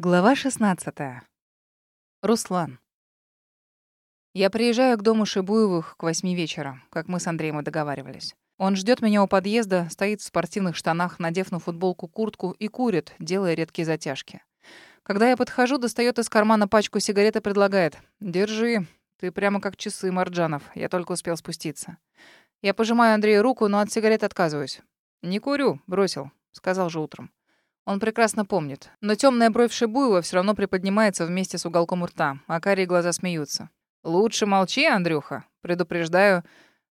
Глава 16. Руслан. Я приезжаю к дому Шибуевых к восьми вечера, как мы с Андреем и договаривались. Он ждет меня у подъезда, стоит в спортивных штанах, надев на футболку куртку и курит, делая редкие затяжки. Когда я подхожу, достает из кармана пачку сигарет и предлагает. «Держи. Ты прямо как часы, Марджанов. Я только успел спуститься». Я пожимаю Андрею руку, но от сигарет отказываюсь. «Не курю. Бросил», — сказал же утром. Он прекрасно помнит. Но темная бровь Шибуева все равно приподнимается вместе с уголком рта, а карие глаза смеются. «Лучше молчи, Андрюха. Предупреждаю».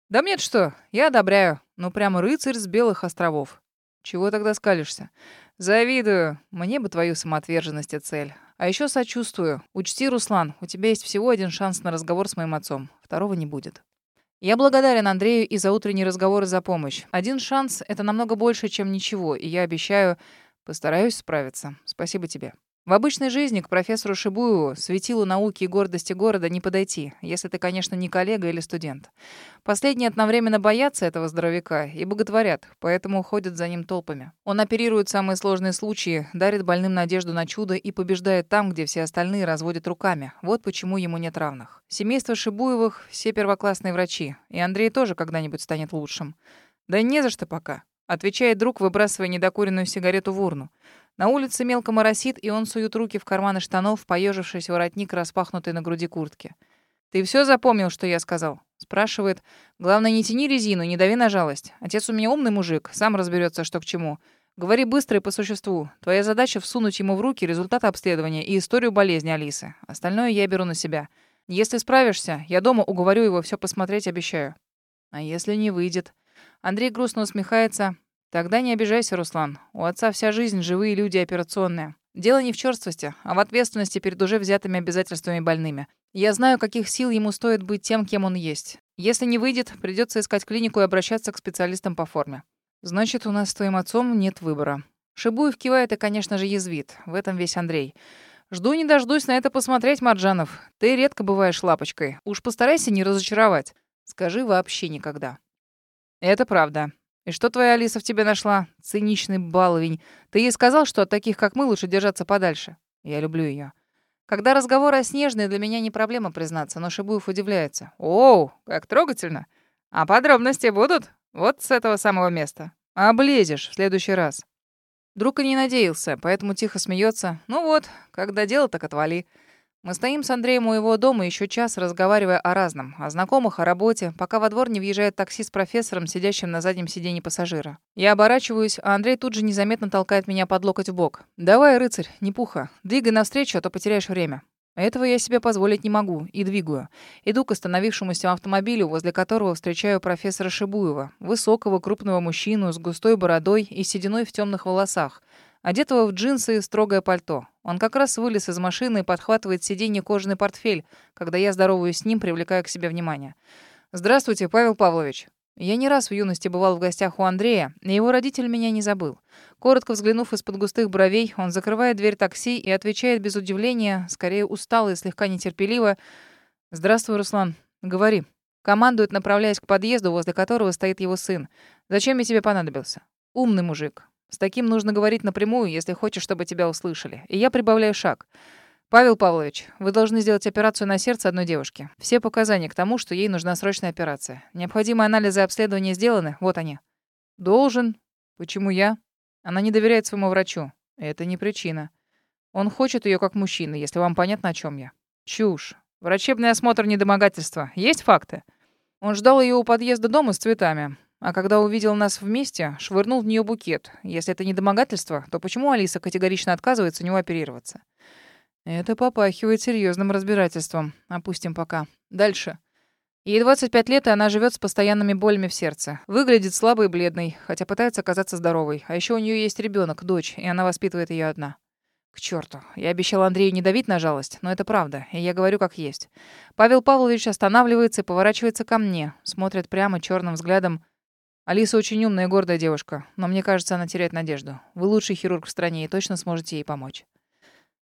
«Да мне что, я одобряю. Ну прямо рыцарь с белых островов». «Чего тогда скалишься?» «Завидую. Мне бы твою самоотверженность и цель. А еще сочувствую. Учти, Руслан, у тебя есть всего один шанс на разговор с моим отцом. Второго не будет». Я благодарен Андрею и за утренний разговор и за помощь. Один шанс — это намного больше, чем ничего, и я обещаю Постараюсь справиться. Спасибо тебе. В обычной жизни к профессору Шибуеву, светилу науки и гордости города, не подойти, если ты, конечно, не коллега или студент. Последние одновременно боятся этого здоровяка и боготворят, поэтому ходят за ним толпами. Он оперирует самые сложные случаи, дарит больным надежду на чудо и побеждает там, где все остальные разводят руками. Вот почему ему нет равных. Семейство Шибуевых — все первоклассные врачи, и Андрей тоже когда-нибудь станет лучшим. Да не за что пока. Отвечает друг, выбрасывая недокуренную сигарету в урну. На улице мелко моросит, и он сует руки в карманы штанов, поежившись воротник, распахнутый на груди куртки. «Ты все запомнил, что я сказал?» Спрашивает. «Главное, не тяни резину, не дави на жалость. Отец у меня умный мужик, сам разберется, что к чему. Говори быстро и по существу. Твоя задача — всунуть ему в руки результаты обследования и историю болезни Алисы. Остальное я беру на себя. Если справишься, я дома уговорю его все посмотреть, обещаю. А если не выйдет?» Андрей грустно усмехается. «Тогда не обижайся, Руслан. У отца вся жизнь живые люди операционные. Дело не в черствости, а в ответственности перед уже взятыми обязательствами больными. Я знаю, каких сил ему стоит быть тем, кем он есть. Если не выйдет, придется искать клинику и обращаться к специалистам по форме. Значит, у нас с твоим отцом нет выбора. Шибуев кивает и, конечно же, язвит. В этом весь Андрей. Жду не дождусь на это посмотреть, Марджанов. Ты редко бываешь лапочкой. Уж постарайся не разочаровать. Скажи вообще никогда. «Это правда. И что твоя Алиса в тебе нашла? Циничный баловень. Ты ей сказал, что от таких, как мы, лучше держаться подальше? Я люблю ее. Когда разговор о Снежной, для меня не проблема признаться, но Шибуев удивляется. «Оу, как трогательно! А подробности будут? Вот с этого самого места. Облезешь в следующий раз». Друг и не надеялся, поэтому тихо смеется. «Ну вот, когда дело, так отвали». Мы стоим с Андреем у его дома еще час, разговаривая о разном, о знакомых, о работе, пока во двор не въезжает такси с профессором, сидящим на заднем сиденье пассажира. Я оборачиваюсь, а Андрей тут же незаметно толкает меня под локоть в бок. «Давай, рыцарь, не пуха. Двигай навстречу, а то потеряешь время». Этого я себе позволить не могу и двигаю. Иду к остановившемуся автомобилю, возле которого встречаю профессора Шибуева, высокого крупного мужчину с густой бородой и сединой в темных волосах одетого в джинсы и строгое пальто. Он как раз вылез из машины и подхватывает сиденье кожаный портфель, когда я здороваюсь с ним, привлекая к себе внимание. «Здравствуйте, Павел Павлович». Я не раз в юности бывал в гостях у Андрея, и его родитель меня не забыл. Коротко взглянув из-под густых бровей, он закрывает дверь такси и отвечает без удивления, скорее устало и слегка нетерпеливо. «Здравствуй, Руслан. Говори». Командует, направляясь к подъезду, возле которого стоит его сын. «Зачем я тебе понадобился?» «Умный мужик. С таким нужно говорить напрямую, если хочешь, чтобы тебя услышали. И я прибавляю шаг. Павел Павлович, вы должны сделать операцию на сердце одной девушки. Все показания к тому, что ей нужна срочная операция. Необходимые анализы и обследования сделаны. Вот они. Должен. Почему я? Она не доверяет своему врачу. Это не причина. Он хочет ее как мужчина, если вам понятно, о чем я. Чушь. Врачебный осмотр недомогательства. Есть факты? Он ждал ее у подъезда дома с цветами. А когда увидел нас вместе, швырнул в нее букет. Если это не домогательство, то почему Алиса категорично отказывается у него оперироваться? Это попахивает серьезным разбирательством. Опустим пока. Дальше. Ей 25 лет, и она живет с постоянными болями в сердце. Выглядит слабой и бледной, хотя пытается казаться здоровой. А еще у нее есть ребенок, дочь, и она воспитывает ее одна. К черту. Я обещал Андрею не давить на жалость, но это правда, и я говорю как есть. Павел Павлович останавливается и поворачивается ко мне, смотрит прямо черным взглядом. Алиса очень умная и гордая девушка, но мне кажется, она теряет надежду. Вы лучший хирург в стране и точно сможете ей помочь.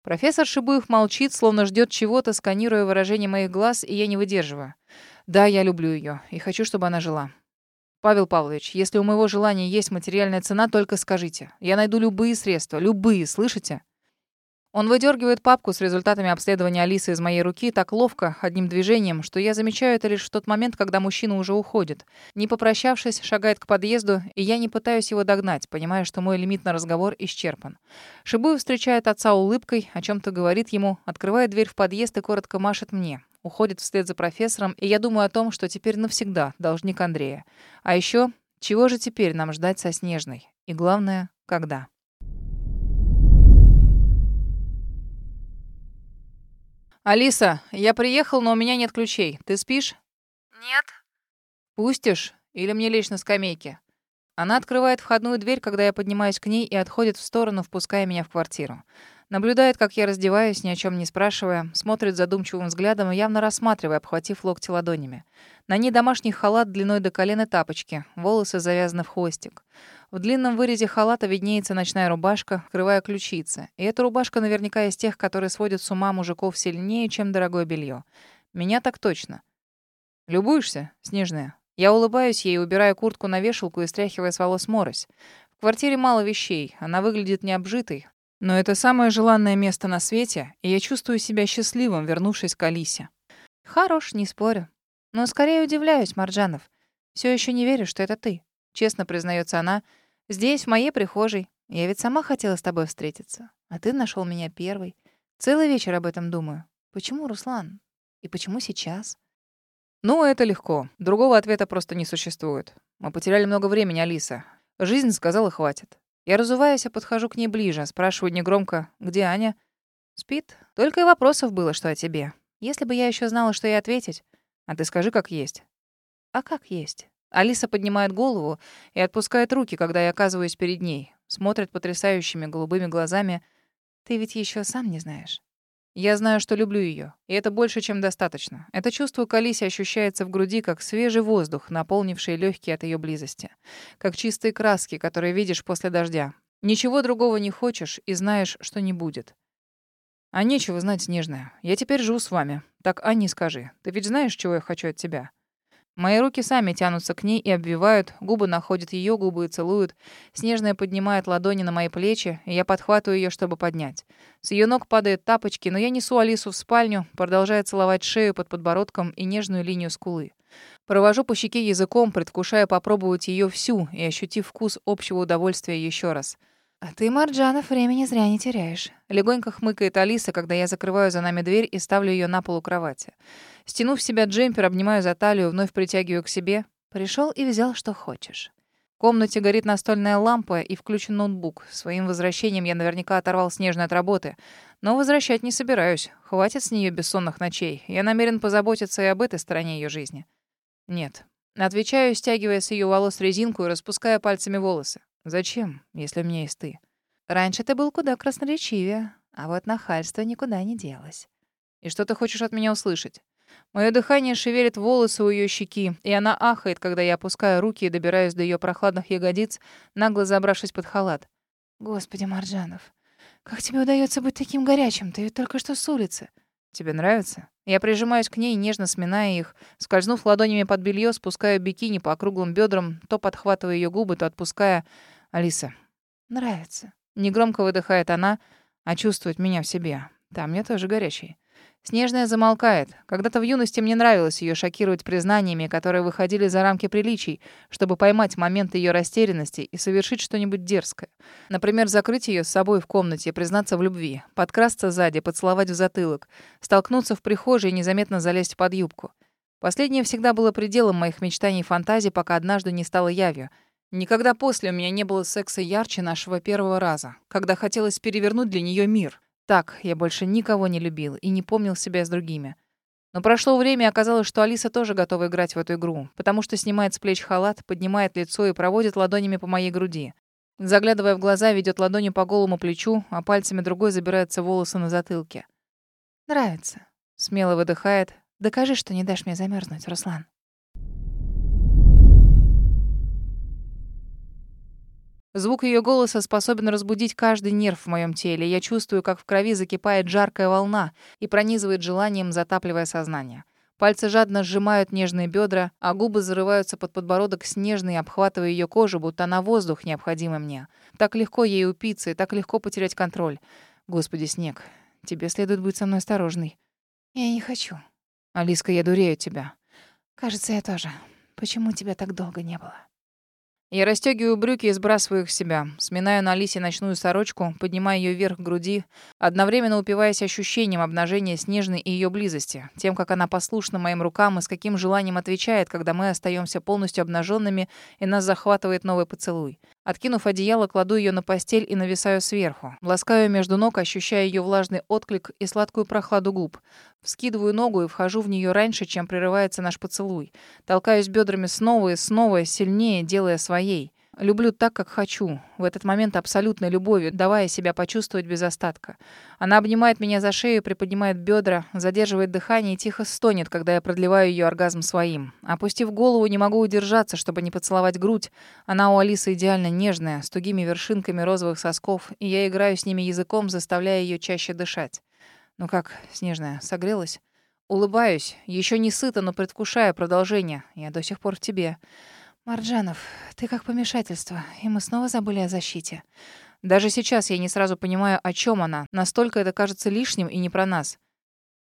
Профессор Шибуев молчит, словно ждет чего-то, сканируя выражение моих глаз, и я не выдерживаю. Да, я люблю ее и хочу, чтобы она жила. Павел Павлович, если у моего желания есть материальная цена, только скажите. Я найду любые средства, любые, слышите? Он выдергивает папку с результатами обследования Алисы из моей руки так ловко, одним движением, что я замечаю это лишь в тот момент, когда мужчина уже уходит. Не попрощавшись, шагает к подъезду, и я не пытаюсь его догнать, понимая, что мой лимит на разговор исчерпан. Шибуев встречает отца улыбкой, о чем то говорит ему, открывает дверь в подъезд и коротко машет мне. Уходит вслед за профессором, и я думаю о том, что теперь навсегда должник Андрея. А еще, чего же теперь нам ждать со Снежной? И главное, когда? «Алиса, я приехал, но у меня нет ключей. Ты спишь?» «Нет». «Пустишь? Или мне лечь на скамейке?» Она открывает входную дверь, когда я поднимаюсь к ней и отходит в сторону, впуская меня в квартиру. Наблюдает, как я раздеваюсь, ни о чем не спрашивая, смотрит задумчивым взглядом, явно рассматривая, обхватив локти ладонями. На ней домашний халат длиной до колена тапочки, волосы завязаны в хвостик. В длинном вырезе халата виднеется ночная рубашка, скрывая ключицы. И эта рубашка наверняка из тех, которые сводят с ума мужиков сильнее, чем дорогое белье. Меня так точно. «Любуешься, Снежная?» Я улыбаюсь ей, убирая куртку на вешалку и стряхивая с волос морось. В квартире мало вещей, она выглядит необжитой. Но это самое желанное место на свете, и я чувствую себя счастливым, вернувшись к Алисе. Хорош, не спорю. Но скорее удивляюсь, Марджанов. Все еще не верю, что это ты. Честно признается она, Здесь, в моей прихожей. Я ведь сама хотела с тобой встретиться. А ты нашел меня первый. Целый вечер об этом думаю. Почему, Руслан? И почему сейчас? Ну, это легко. Другого ответа просто не существует. Мы потеряли много времени, Алиса. Жизнь сказала, хватит. Я разуваюсь, а подхожу к ней ближе, спрашиваю негромко, где Аня? Спит. Только и вопросов было, что о тебе. Если бы я еще знала, что ей ответить. А ты скажи, как есть. А как есть? Алиса поднимает голову и отпускает руки, когда я оказываюсь перед ней. Смотрит потрясающими голубыми глазами. «Ты ведь еще сам не знаешь». Я знаю, что люблю ее, и это больше, чем достаточно. Это чувство к Алисе ощущается в груди, как свежий воздух, наполнивший легкие от ее близости. Как чистые краски, которые видишь после дождя. Ничего другого не хочешь и знаешь, что не будет. А нечего знать, Снежная. Я теперь живу с вами. Так, Анне, скажи, ты ведь знаешь, чего я хочу от тебя? Мои руки сами тянутся к ней и обвивают, губы находят ее губы и целуют. Снежная поднимает ладони на мои плечи, и я подхватываю ее, чтобы поднять. С ее ног падают тапочки, но я несу Алису в спальню, продолжая целовать шею под подбородком и нежную линию скулы. Провожу по щеке языком, предвкушая попробовать ее всю и ощутив вкус общего удовольствия еще раз. «А ты, Марджанов, времени зря не теряешь». Легонько хмыкает Алиса, когда я закрываю за нами дверь и ставлю ее на полу кровати. Стянув себя джемпер, обнимаю за талию, вновь притягиваю к себе. Пришел и взял, что хочешь. В комнате горит настольная лампа и включен ноутбук. Своим возвращением я наверняка оторвал Снежную от работы. Но возвращать не собираюсь. Хватит с нее бессонных ночей. Я намерен позаботиться и об этой стороне ее жизни. Нет. Отвечаю, стягивая с ее волос резинку и распуская пальцами волосы. Зачем, если у меня есть ты? Раньше ты был куда красноречивее, а вот нахальство никуда не делось. И что ты хочешь от меня услышать? Мое дыхание шевелит волосы у ее щеки, и она ахает, когда я опускаю руки и добираюсь до ее прохладных ягодиц, нагло забравшись под халат. Господи, Марджанов, как тебе удается быть таким горячим? Ты ведь только что с улицы. Тебе нравится? Я прижимаюсь к ней, нежно сминая их, скользнув ладонями под белье, спускаю бикини по округлым бедрам, то подхватывая ее губы, то отпуская. Алиса. Нравится. Негромко выдыхает она, а чувствует меня в себе. Там мне тоже горячий. Снежная замолкает. Когда-то в юности мне нравилось ее шокировать признаниями, которые выходили за рамки приличий, чтобы поймать момент ее растерянности и совершить что-нибудь дерзкое. Например, закрыть ее с собой в комнате признаться в любви, подкрасться сзади, поцеловать в затылок, столкнуться в прихожей и незаметно залезть под юбку. Последнее всегда было пределом моих мечтаний и фантазий, пока однажды не стало явью. Никогда после у меня не было секса ярче нашего первого раза, когда хотелось перевернуть для нее мир — так, я больше никого не любил и не помнил себя с другими. Но прошло время, и оказалось, что Алиса тоже готова играть в эту игру, потому что снимает с плеч халат, поднимает лицо и проводит ладонями по моей груди. Заглядывая в глаза, ведет ладонью по голому плечу, а пальцами другой забирается волосы на затылке. «Нравится», — смело выдыхает. «Докажи, что не дашь мне замерзнуть, Руслан». Звук ее голоса способен разбудить каждый нерв в моем теле. Я чувствую, как в крови закипает жаркая волна и пронизывает желанием, затапливая сознание. Пальцы жадно сжимают нежные бедра, а губы зарываются под подбородок снежный, обхватывая ее кожу, будто на воздух необходимый мне. Так легко ей упиться и так легко потерять контроль. Господи, Снег, тебе следует быть со мной осторожной. Я не хочу. Алиска, я дурею тебя. Кажется, я тоже. Почему тебя так долго не было? Я расстегиваю брюки и сбрасываю их с себя. Сминаю на Алисе ночную сорочку, поднимаю ее вверх к груди, одновременно упиваясь ощущением обнажения Снежной и ее близости, тем, как она послушна моим рукам и с каким желанием отвечает, когда мы остаемся полностью обнаженными и нас захватывает новый поцелуй. Откинув одеяло, кладу ее на постель и нависаю сверху. Ласкаю между ног, ощущая ее влажный отклик и сладкую прохладу губ. Вскидываю ногу и вхожу в нее раньше, чем прерывается наш поцелуй. Толкаюсь бедрами снова и снова, сильнее, делая своей. Люблю так, как хочу, в этот момент абсолютной любовью, давая себя почувствовать без остатка. Она обнимает меня за шею, приподнимает бедра, задерживает дыхание и тихо стонет, когда я продлеваю ее оргазм своим. Опустив голову, не могу удержаться, чтобы не поцеловать грудь. Она у Алисы идеально нежная, с тугими вершинками розовых сосков, и я играю с ними языком, заставляя ее чаще дышать. «Ну как, Снежная, согрелась?» Улыбаюсь, еще не сыта, но предвкушая продолжение. Я до сих пор в тебе. «Марджанов, ты как помешательство, и мы снова забыли о защите». Даже сейчас я не сразу понимаю, о чем она. Настолько это кажется лишним и не про нас.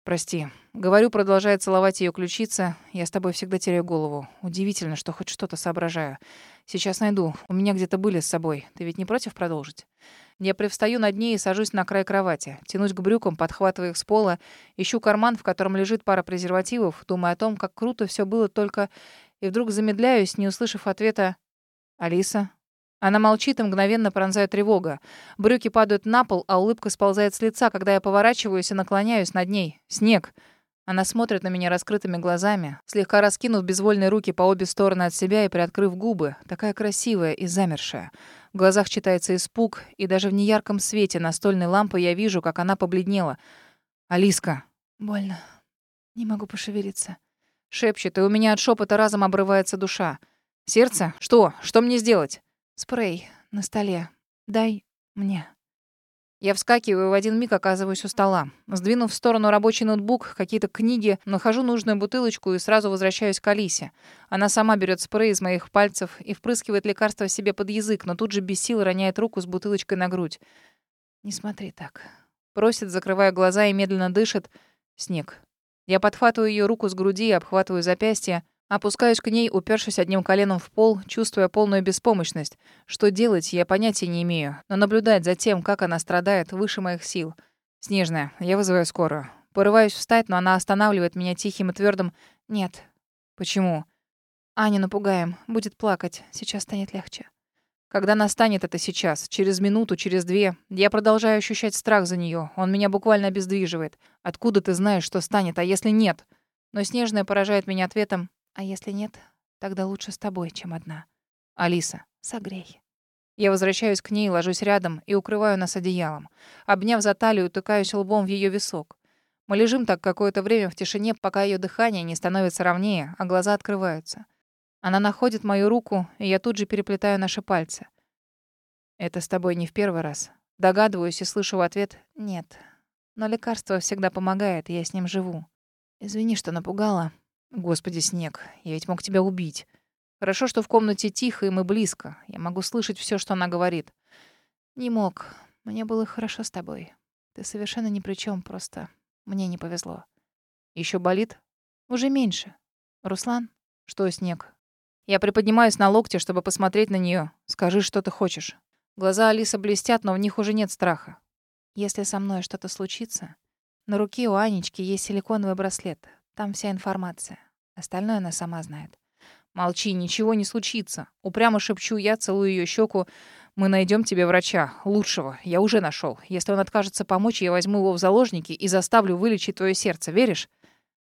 «Прости». Говорю, продолжая целовать ее ключицы. Я с тобой всегда теряю голову. Удивительно, что хоть что-то соображаю. Сейчас найду. У меня где-то были с собой. Ты ведь не против продолжить? Я привстаю над ней и сажусь на край кровати. Тянусь к брюкам, подхватывая их с пола. Ищу карман, в котором лежит пара презервативов, думая о том, как круто все было только и вдруг замедляюсь, не услышав ответа «Алиса». Она молчит и мгновенно пронзает тревога. Брюки падают на пол, а улыбка сползает с лица, когда я поворачиваюсь и наклоняюсь над ней. Снег. Она смотрит на меня раскрытыми глазами, слегка раскинув безвольные руки по обе стороны от себя и приоткрыв губы, такая красивая и замершая. В глазах читается испуг, и даже в неярком свете настольной лампы я вижу, как она побледнела. «Алиска». «Больно. Не могу пошевелиться». Шепчет, и у меня от шепота разом обрывается душа. «Сердце? Что? Что мне сделать?» «Спрей на столе. Дай мне». Я вскакиваю в один миг оказываюсь у стола. Сдвинув в сторону рабочий ноутбук, какие-то книги, нахожу нужную бутылочку и сразу возвращаюсь к Алисе. Она сама берет спрей из моих пальцев и впрыскивает лекарство себе под язык, но тут же без сил роняет руку с бутылочкой на грудь. «Не смотри так». Просит, закрывая глаза и медленно дышит. Снег. Я подхватываю ее руку с груди и обхватываю запястье. Опускаюсь к ней, упершись одним коленом в пол, чувствуя полную беспомощность. Что делать, я понятия не имею. Но наблюдать за тем, как она страдает, выше моих сил. «Снежная, я вызываю скорую». Порываюсь встать, но она останавливает меня тихим и твердым «Нет». «Почему?» «Аню напугаем. Будет плакать. Сейчас станет легче». Когда настанет это сейчас, через минуту, через две, я продолжаю ощущать страх за нее. Он меня буквально обездвиживает. Откуда ты знаешь, что станет, а если нет? Но Снежная поражает меня ответом. А если нет, тогда лучше с тобой, чем одна. Алиса, согрей. Я возвращаюсь к ней, ложусь рядом и укрываю нас одеялом. Обняв за талию, утыкаюсь лбом в ее висок. Мы лежим так какое-то время в тишине, пока ее дыхание не становится ровнее, а глаза открываются. Она находит мою руку, и я тут же переплетаю наши пальцы. «Это с тобой не в первый раз?» Догадываюсь и слышу в ответ «нет». Но лекарство всегда помогает, и я с ним живу. Извини, что напугала. Господи, Снег, я ведь мог тебя убить. Хорошо, что в комнате тихо, и мы близко. Я могу слышать все, что она говорит. Не мог. Мне было хорошо с тобой. Ты совершенно ни при чем, просто мне не повезло. Еще болит? Уже меньше. Руслан? Что, Снег? Я приподнимаюсь на локте, чтобы посмотреть на нее. Скажи, что ты хочешь. Глаза Алисы блестят, но в них уже нет страха. Если со мной что-то случится, на руке у Анечки есть силиконовый браслет. Там вся информация. Остальное она сама знает. Молчи, ничего не случится. Упрямо шепчу я, целую ее щеку. Мы найдем тебе врача, лучшего. Я уже нашел. Если он откажется помочь, я возьму его в заложники и заставлю вылечить твое сердце. Веришь?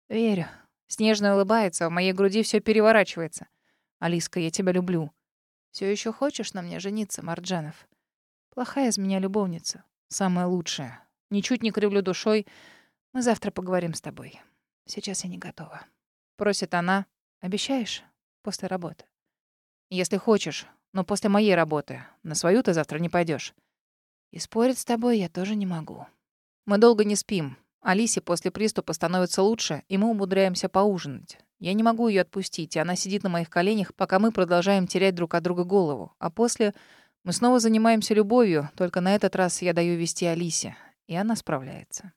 Верю. Снежно улыбается, а в моей груди все переворачивается. Алиска, я тебя люблю. Все еще хочешь на мне жениться, Марджанов? Плохая из меня любовница. Самая лучшая. Ничуть не кривлю душой. Мы завтра поговорим с тобой. Сейчас я не готова. Просит она. Обещаешь? После работы. Если хочешь, но после моей работы. На свою ты завтра не пойдешь. И спорить с тобой я тоже не могу. Мы долго не спим. Алисе после приступа становится лучше, и мы умудряемся поужинать. Я не могу ее отпустить, и она сидит на моих коленях, пока мы продолжаем терять друг от друга голову. А после мы снова занимаемся любовью, только на этот раз я даю вести Алисе. И она справляется.